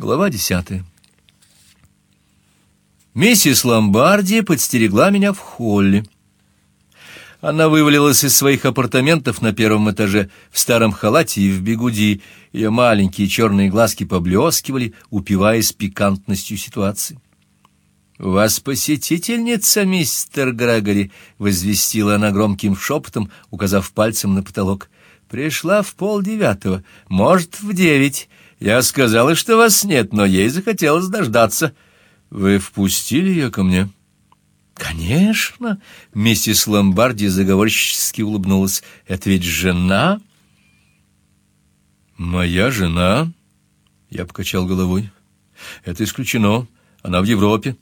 Глава десятая. Миссис Ломбарди подстерегла меня в холле. Она вывалилась из своих апартаментов на первом этаже в старом халате и в бегуди. Ее маленькие черные глазки поблескивали, упиваясь пикантностью ситуации. «У вас посетительница, мистер Грегори», — возвестила она громким шепотом, указав пальцем на потолок. «Пришла в полдевятого, может, в девять. Я сказала, что вас нет, но ей захотелось дождаться. Вы впустили ее ко мне? Конечно, миссис Ломбарди заговорчески улыбнулась. Это ведь жена? Моя жена? Я покачал головой. Это исключено. Она в Европе.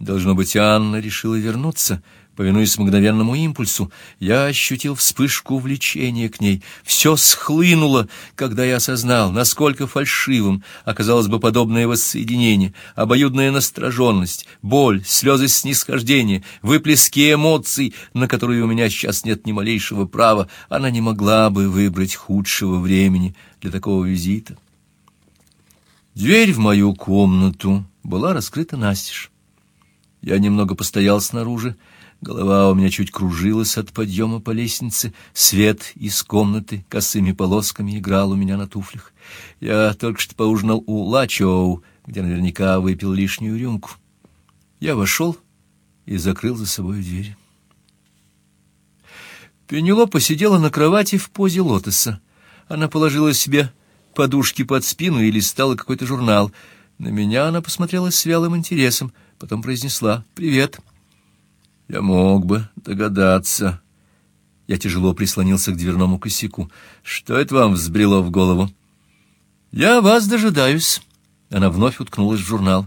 Должно быть, Анна решила вернуться. Повинуясь мгновенному импульсу, я ощутил вспышку влечения к ней. Все схлынуло, когда я осознал, насколько фальшивым оказалось бы подобное воссоединение, обоюдная настороженность, боль, слезы снисхождения, выплески эмоций, на которые у меня сейчас нет ни малейшего права. Она не могла бы выбрать худшего времени для такого визита. Дверь в мою комнату была раскрыта настежь. Я немного постоял снаружи, Голова у меня чуть кружилась от подъема по лестнице, свет из комнаты косыми полосками играл у меня на туфлях. Я только что поужинал у Лачоу, где наверняка выпил лишнюю рюмку. Я вошел и закрыл за собой дверь. Пенелопа сидела на кровати в позе лотоса. Она положила себе подушки под спину и листала какой-то журнал. На меня она посмотрела с вялым интересом, потом произнесла «Привет». Я мог бы догадаться. Я тяжело прислонился к дверному косяку. Что это вам взбрело в голову? Я вас дожидаюсь. Она вновь уткнулась в журнал.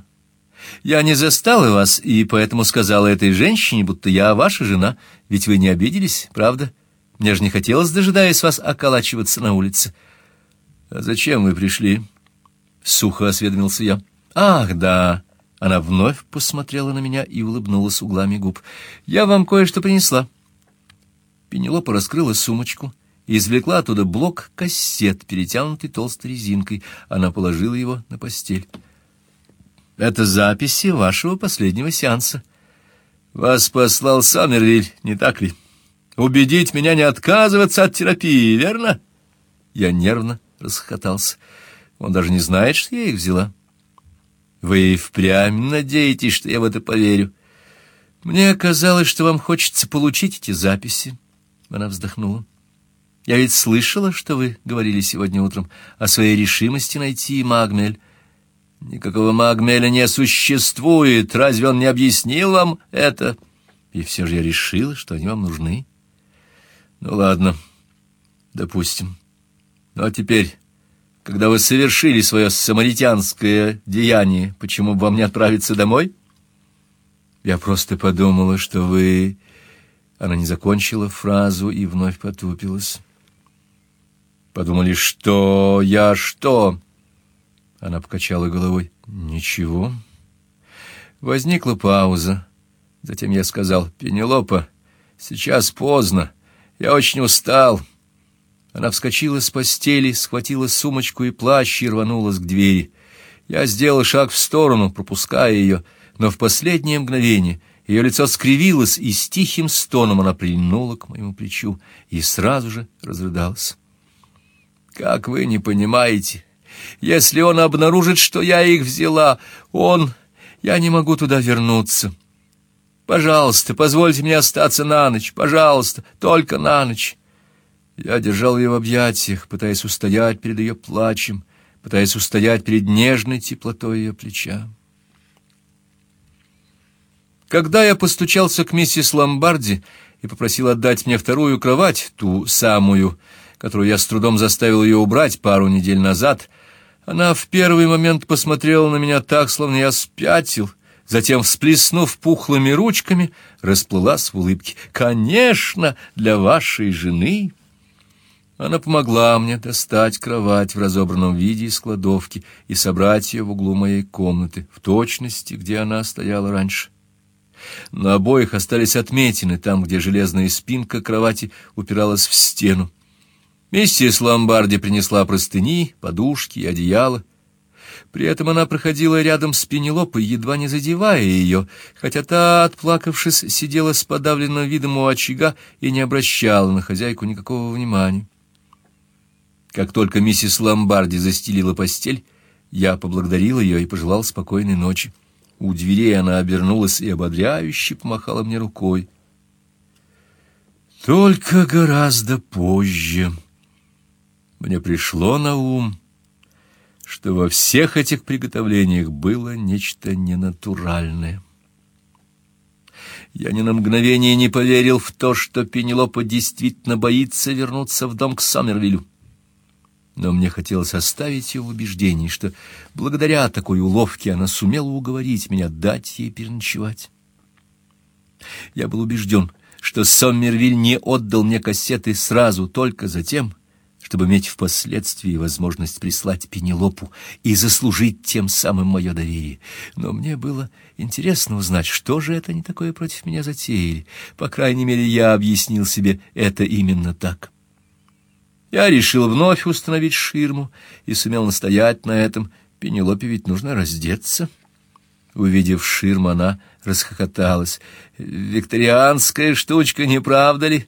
Я не застала вас, и поэтому сказала этой женщине, будто я ваша жена. Ведь вы не обиделись, правда? Мне же не хотелось, дожидаясь вас, околачиваться на улице. А зачем вы пришли? Сухо осведомился я. Ах, да. Она вновь посмотрела на меня и улыбнулась углами губ. «Я вам кое-что принесла». Пенелопа раскрыла сумочку и извлекла оттуда блок кассет, перетянутый толстой резинкой. Она положила его на постель. «Это записи вашего последнего сеанса. Вас послал Саммервиль, не так ли? Убедить меня не отказываться от терапии, верно?» Я нервно расхохотался. Он даже не знает, что я их взяла. Вы и впрямь надеетесь, что я в это поверю? Мне казалось, что вам хочется получить эти записи. Она вздохнула. Я ведь слышала, что вы говорили сегодня утром о своей решимости найти Магмель. Никакого Магмеля не существует. Разве он не объяснил вам это? И все же я решила, что они вам нужны. Ну ладно. Допустим. Ну а теперь когда вы совершили свое самаритянское деяние, почему бы вам не отправиться домой? Я просто подумала, что вы... Она не закончила фразу и вновь потупилась. Подумали, что я что? Она покачала головой. Ничего. Возникла пауза. Затем я сказал, Пенелопа, сейчас поздно. Я очень устал. Она вскочила с постели, схватила сумочку и плащ и рванулась к двери. Я сделал шаг в сторону, пропуская ее, но в последнее мгновение ее лицо скривилось, и с тихим стоном она прильнула к моему плечу и сразу же разрыдалась. «Как вы не понимаете, если он обнаружит, что я их взяла, он... Я не могу туда вернуться. Пожалуйста, позвольте мне остаться на ночь, пожалуйста, только на ночь». Я держал ее в объятиях, пытаясь устоять перед ее плачем, пытаясь устоять перед нежной теплотой ее плеча. Когда я постучался к миссис Ломбарди и попросил отдать мне вторую кровать, ту самую, которую я с трудом заставил ее убрать пару недель назад, она в первый момент посмотрела на меня так, словно я спятил, затем, всплеснув пухлыми ручками, расплылась в улыбке. «Конечно, для вашей жены!» Она помогла мне достать кровать в разобранном виде из кладовки и собрать ее в углу моей комнаты, в точности, где она стояла раньше. На обоих остались отметины там, где железная спинка кровати упиралась в стену. Миссис Ломбарди принесла простыни, подушки и одеяло. При этом она проходила рядом с Пенелопой, едва не задевая ее, хотя та, отплакавшись, сидела с подавленным видом у очага и не обращала на хозяйку никакого внимания. Как только миссис Ломбарди застелила постель, я поблагодарил ее и пожелал спокойной ночи. У дверей она обернулась и ободряюще помахала мне рукой. Только гораздо позже мне пришло на ум, что во всех этих приготовлениях было нечто ненатуральное. Я ни на мгновение не поверил в то, что Пенелопа действительно боится вернуться в дом к Сомервилю. Но мне хотелось оставить ее в убеждении, что благодаря такой уловке она сумела уговорить меня дать ей переночевать. Я был убежден, что Сомервиль не отдал мне кассеты сразу только за тем, чтобы иметь впоследствии возможность прислать Пенелопу и заслужить тем самым мое доверие. Но мне было интересно узнать, что же это они такое против меня затеяли. По крайней мере, я объяснил себе это именно так. Я решил вновь установить ширму и сумел настоять на этом. Пенелопе ведь нужно раздеться. Увидев ширму, она расхохоталась. «Викторианская штучка, не правда ли?»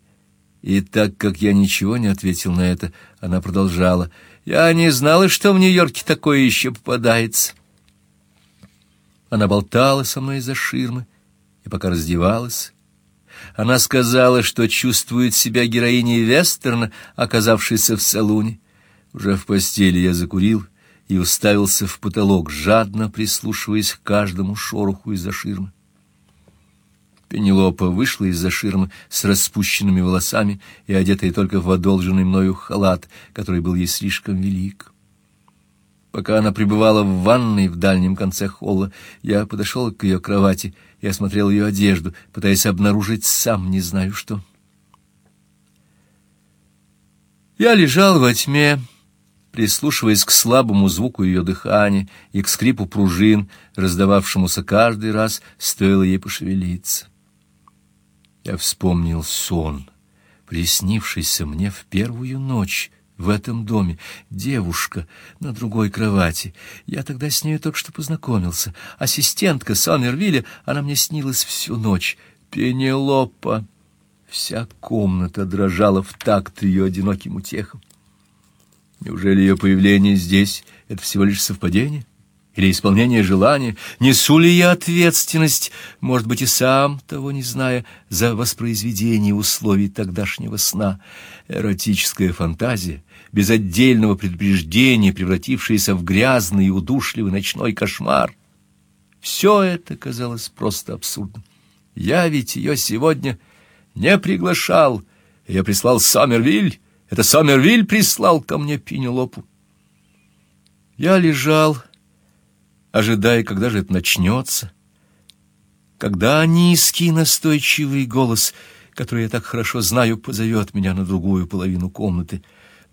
И так как я ничего не ответил на это, она продолжала. «Я не знала, что в Нью-Йорке такое еще попадается». Она болтала со мной из-за ширмы, и пока раздевалась, она сказала, что чувствует себя героиней вестерна, оказавшейся в салуне. Уже в постели я закурил и уставился в потолок, жадно прислушиваясь к каждому шороху из-за ширмы. Пенелопа вышла из-за ширмы с распущенными волосами и одетая только в одолженный мною халат, который был ей слишком велик. Пока она пребывала в ванной в дальнем конце холла, я подошел к ее кровати и осмотрел ее одежду, пытаясь обнаружить сам не знаю что. Я лежал во тьме, прислушиваясь к слабому звуку ее дыхания и к скрипу пружин, раздававшемуся каждый раз, стоило ей пошевелиться. Я вспомнил сон, приснившийся мне в первую ночь в этом доме. Девушка на другой кровати. Я тогда с ней только что познакомился. Ассистентка Сомервилля, она мне снилась всю ночь. Пенелопа. Вся комната дрожала в такт ее одиноким утехам. Неужели ее появление здесь — это всего лишь совпадение? или исполнение желания, несу ли я ответственность, может быть, и сам, того не зная, за воспроизведение условий тогдашнего сна. Эротическая фантазия, без отдельного предупреждения, превратившаяся в грязный и удушливый ночной кошмар. Все это казалось просто абсурдным. Я ведь ее сегодня не приглашал. Я прислал Сомервиль. Это Сомервиль прислал ко мне Пенелопу. Я лежал ожидая, когда же это начнется. Когда низкий настойчивый голос, который я так хорошо знаю, позовет меня на другую половину комнаты.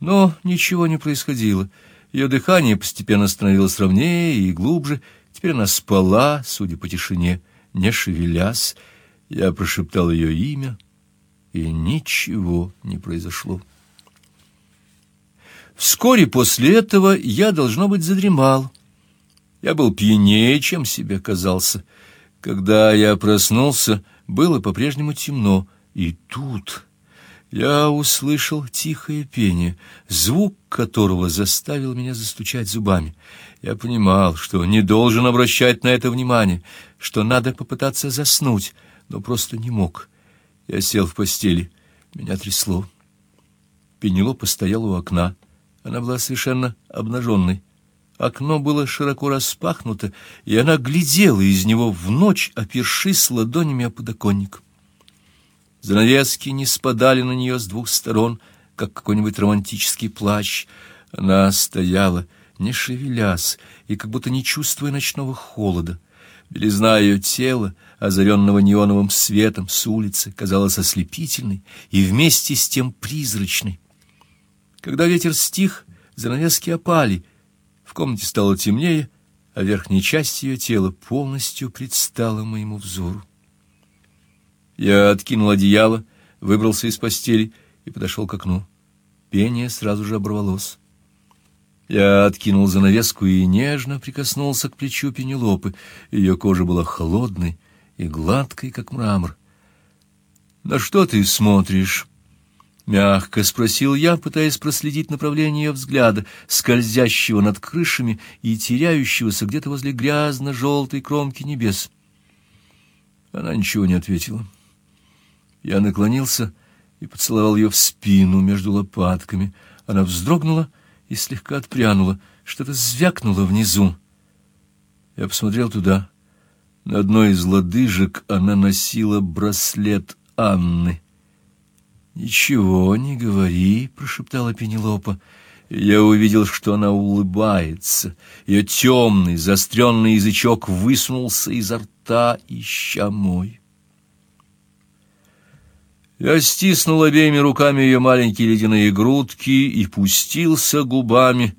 Но ничего не происходило. Ее дыхание постепенно становилось ровнее и глубже. Теперь она спала, судя по тишине, не шевелясь. Я прошептал ее имя, и ничего не произошло. Вскоре после этого я, должно быть, задремал. Я был пьянее, чем себе казался. Когда я проснулся, было по-прежнему темно, и тут я услышал тихое пение, звук которого заставил меня застучать зубами. Я понимал, что не должен обращать на это внимание, что надо попытаться заснуть, но просто не мог. Я сел в постели, меня трясло. Пенелопа стояла у окна. Она была совершенно обнаженной. Окно было широко распахнуто, и она глядела из него в ночь, опершись ладонями о подоконник. Занавески не спадали на нее с двух сторон, как какой-нибудь романтический плащ. Она стояла, не шевелясь, и как будто не чувствуя ночного холода. Белизна ее тела, озаренного неоновым светом с улицы, казалась ослепительной и вместе с тем призрачной. Когда ветер стих, занавески опали, в комнате стало темнее, а верхняя часть ее тела полностью предстала моему взору. Я откинул одеяло, выбрался из постели и подошел к окну. Пение сразу же оборвалось. Я откинул занавеску и нежно прикоснулся к плечу Пенелопы. Ее кожа была холодной и гладкой, как мрамор. «На что ты смотришь?» Мягко спросил я, пытаясь проследить направление ее взгляда, скользящего над крышами и теряющегося где-то возле грязно-желтой кромки небес. Она ничего не ответила. Я наклонился и поцеловал ее в спину между лопатками. Она вздрогнула и слегка отпрянула. Что-то звякнуло внизу. Я посмотрел туда. На одной из лодыжек она носила браслет Анны. «Ничего не говори», — прошептала Пенелопа. Я увидел, что она улыбается. Ее темный, заостренный язычок высунулся изо рта, ища мой. Я стиснул обеими руками ее маленькие ледяные грудки и пустился губами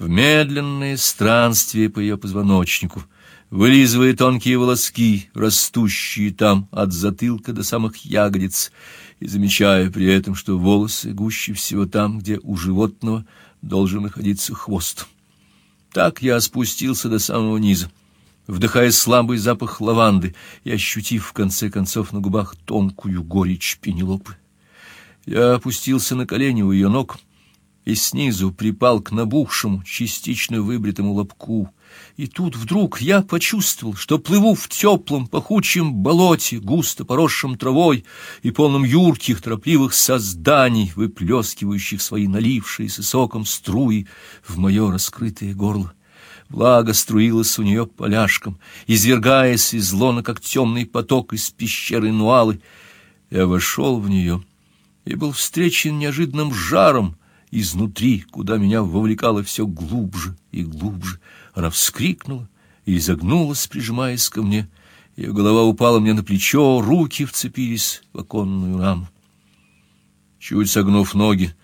в медленное странствие по ее позвоночнику, вылизывая тонкие волоски, растущие там от затылка до самых ягодиц, и замечая при этом, что волосы гуще всего там, где у животного должен находиться хвост. Так я спустился до самого низа вдыхая слабый запах лаванды и ощутив в конце концов на губах тонкую горечь Пенелопы. Я опустился на колени у ее ног и снизу припал к набухшему, частично выбритому лобку. И тут вдруг я почувствовал, что плыву в теплом, пахучем болоте, густо поросшем травой и полном юрких, торопливых созданий, выплескивающих свои налившиеся соком струи в мое раскрытое горло. Влага струилась у нее поляшком, извергаясь из лона, как темный поток из пещеры Нуалы. Я вошел в нее и был встречен неожиданным жаром изнутри, куда меня вовлекало все глубже и глубже. Она вскрикнула и изогнулась, прижимаясь ко мне. Ее голова упала мне на плечо, руки вцепились в оконную раму. Чуть согнув ноги,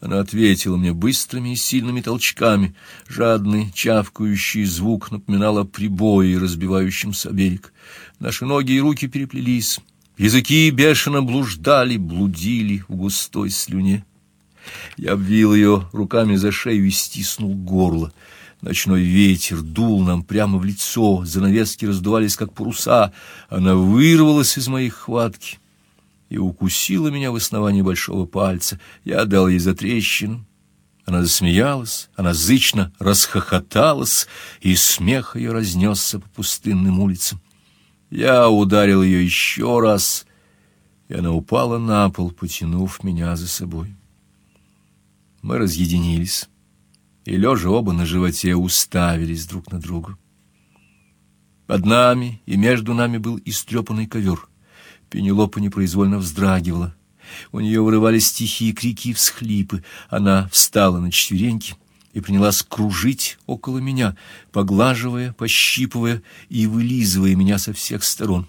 она ответила мне быстрыми и сильными толчками. Жадный, чавкающий звук напоминал о прибое, разбивающемся о берег. Наши ноги и руки переплелись. Языки бешено блуждали, блудили в густой слюне. Я обвил ее руками за шею и стиснул горло. Ночной ветер дул нам прямо в лицо, занавески раздувались, как паруса. Она вырвалась из моих хватки и укусила меня в основании большого пальца. Я дал ей за трещину. Она засмеялась, она зычно расхохоталась, и смех ее разнесся по пустынным улицам. Я ударил ее еще раз, и она упала на пол, потянув меня за собой. Мы разъединились, и, лежа оба на животе, уставились друг на друга. Под нами и между нами был истрепанный ковер. Пенелопа непроизвольно вздрагивала. У нее вырывались тихие крики и всхлипы. Она встала на четвереньки и принялась кружить около меня, поглаживая, пощипывая и вылизывая меня со всех сторон.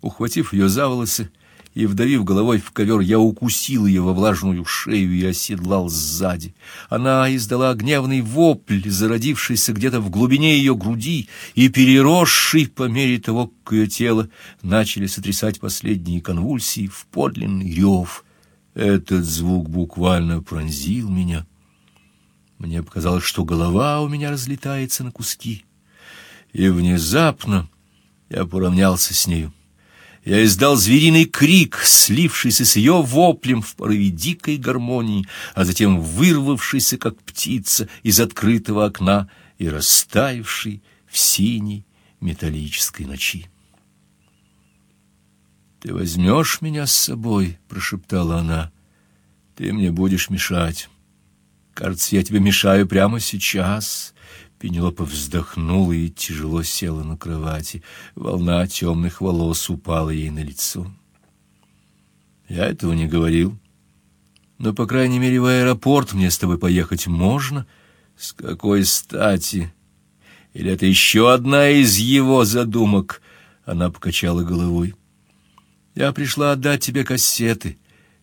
Ухватив ее за волосы, и, вдавив головой в ковер, я укусил ее во влажную шею и оседлал сзади. Она издала гневный вопль, зародившийся где-то в глубине ее груди и переросший по мере того, как ее тело начали сотрясать последние конвульсии в подлинный рев. Этот звук буквально пронзил меня. Мне показалось, что голова у меня разлетается на куски. И внезапно я поравнялся с нею. Я издал звериный крик, слившийся с ее воплем в порыве дикой гармонии, а затем вырвавшийся, как птица, из открытого окна и растаявший в синей металлической ночи. «Ты возьмешь меня с собой?» — прошептала она. «Ты мне будешь мешать. Кажется, я тебе мешаю прямо сейчас. Пенелопа вздохнула и тяжело села на кровати. Волна темных волос упала ей на лицо. Я этого не говорил. Но, по крайней мере, в аэропорт мне с тобой поехать можно. С какой стати? Или это еще одна из его задумок? Она покачала головой. Я пришла отдать тебе кассеты.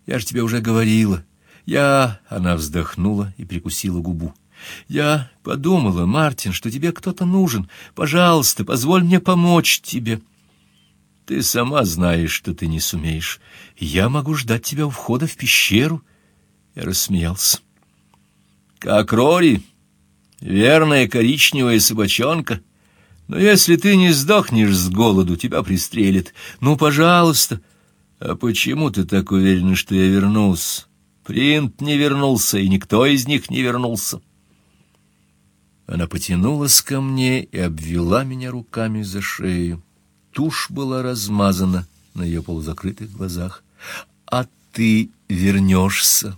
Я же тебе уже говорила. Я... Она вздохнула и прикусила губу. Я подумала, Мартин, что тебе кто-то нужен. Пожалуйста, позволь мне помочь тебе. Ты сама знаешь, что ты не сумеешь. Я могу ждать тебя у входа в пещеру. Я рассмеялся. Как Рори, верная коричневая собачонка. Но если ты не сдохнешь с голоду, тебя пристрелят. Ну, пожалуйста. А почему ты так уверена, что я вернулся? Принт не вернулся, и никто из них не вернулся. Она потянулась ко мне и обвела меня руками за шею. Тушь была размазана на ее полузакрытых глазах. «А ты вернешься?»